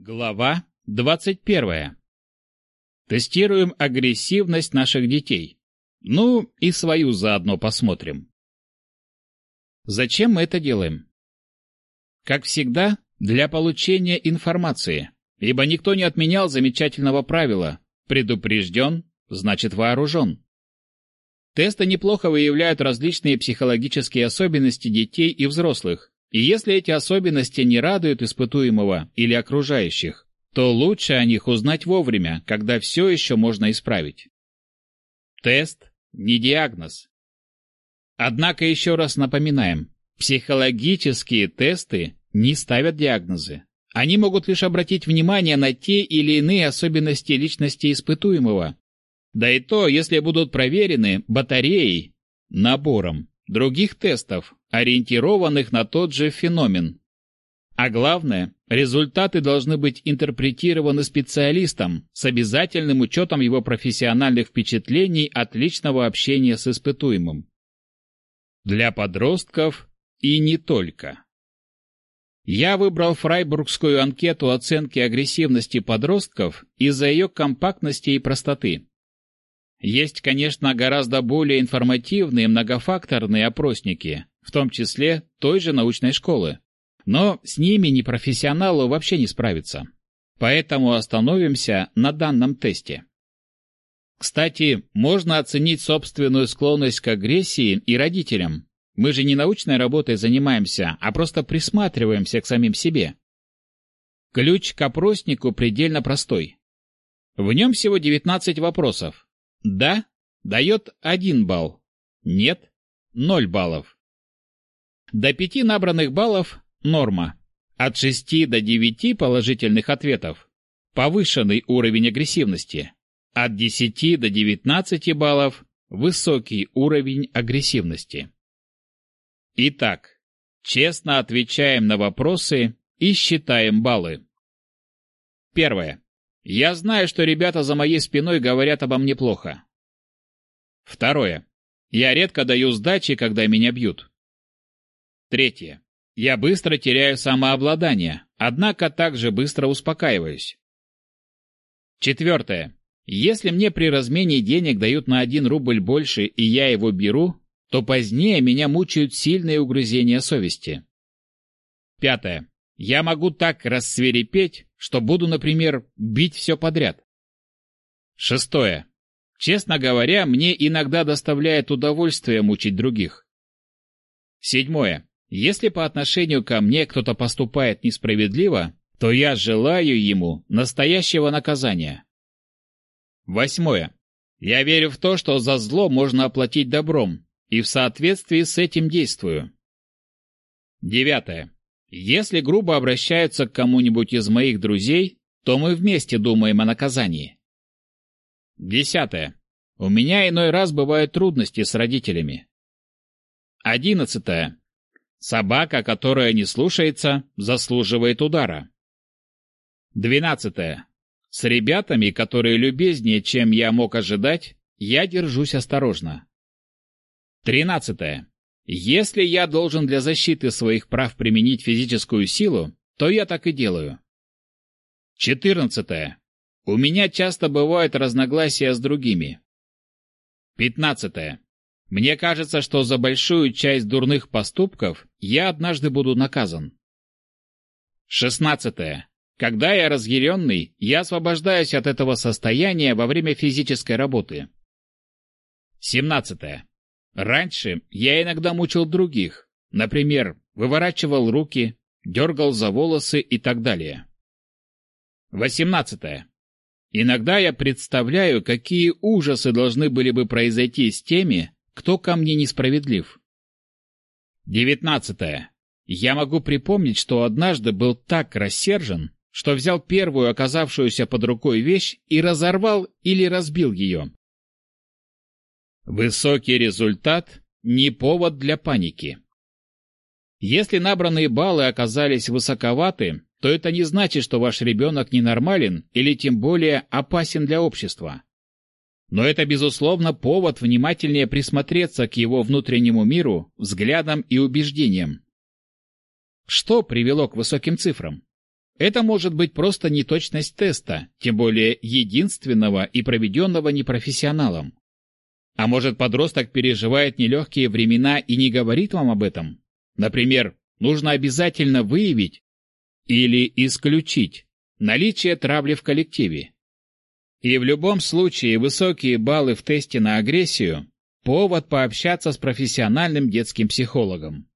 Глава 21. Тестируем агрессивность наших детей. Ну, и свою заодно посмотрим. Зачем мы это делаем? Как всегда, для получения информации, ибо никто не отменял замечательного правила «предупрежден, значит вооружен». Тесты неплохо выявляют различные психологические особенности детей и взрослых, и если эти особенности не радуют испытуемого или окружающих, то лучше о них узнать вовремя, когда все еще можно исправить. Тест – не диагноз. Однако еще раз напоминаем, психологические тесты не ставят диагнозы. Они могут лишь обратить внимание на те или иные особенности личности испытуемого. Да и то, если будут проверены батареей, набором других тестов, ориентированных на тот же феномен. А главное, результаты должны быть интерпретированы специалистом с обязательным учетом его профессиональных впечатлений от личного общения с испытуемым. Для подростков и не только. Я выбрал фрайбургскую анкету оценки агрессивности подростков из-за ее компактности и простоты. Есть, конечно, гораздо более информативные многофакторные опросники, в том числе той же научной школы. Но с ними непрофессионалу вообще не справиться. Поэтому остановимся на данном тесте. Кстати, можно оценить собственную склонность к агрессии и родителям. Мы же не научной работой занимаемся, а просто присматриваемся к самим себе. Ключ к опроснику предельно простой. В нем всего 19 вопросов, да дает 1 балл. Нет 0 баллов. До 5 набранных баллов норма. От 6 до 9 положительных ответов повышенный уровень агрессивности. От 10 до 19 баллов высокий уровень агрессивности. Итак, честно отвечаем на вопросы и считаем баллы. Первое. Я знаю, что ребята за моей спиной говорят обо мне плохо. Второе. Я редко даю сдачи, когда меня бьют. Третье. Я быстро теряю самообладание, однако также быстро успокаиваюсь. Четвертое. Если мне при размене денег дают на один рубль больше, и я его беру, то позднее меня мучают сильные угрызения совести. Пятое. Я могу так рассверепеть, что буду, например, бить все подряд. Шестое. Честно говоря, мне иногда доставляет удовольствие мучить других. Седьмое. Если по отношению ко мне кто-то поступает несправедливо, то я желаю ему настоящего наказания. Восьмое. Я верю в то, что за зло можно оплатить добром, и в соответствии с этим действую. Девятое. Если грубо обращаются к кому-нибудь из моих друзей, то мы вместе думаем о наказании. Десятое. У меня иной раз бывают трудности с родителями. Одиннадцатое. Собака, которая не слушается, заслуживает удара. Двенадцатое. С ребятами, которые любезнее, чем я мог ожидать, я держусь осторожно. Тринадцатое. Если я должен для защиты своих прав применить физическую силу, то я так и делаю. 14. У меня часто бывают разногласия с другими. 15. Мне кажется, что за большую часть дурных поступков я однажды буду наказан. 16. Когда я разъяренный, я освобождаюсь от этого состояния во время физической работы. 17. Раньше я иногда мучил других, например, выворачивал руки, дергал за волосы и так далее. 18. Иногда я представляю, какие ужасы должны были бы произойти с теми, кто ко мне несправедлив. 19. Я могу припомнить, что однажды был так рассержен, что взял первую оказавшуюся под рукой вещь и разорвал или разбил ее. Высокий результат – не повод для паники. Если набранные баллы оказались высоковаты, то это не значит, что ваш ребенок ненормален или тем более опасен для общества. Но это, безусловно, повод внимательнее присмотреться к его внутреннему миру, взглядам и убеждениям. Что привело к высоким цифрам? Это может быть просто неточность теста, тем более единственного и проведенного непрофессионалом. А может, подросток переживает нелегкие времена и не говорит вам об этом? Например, нужно обязательно выявить или исключить наличие травли в коллективе. И в любом случае высокие баллы в тесте на агрессию – повод пообщаться с профессиональным детским психологом.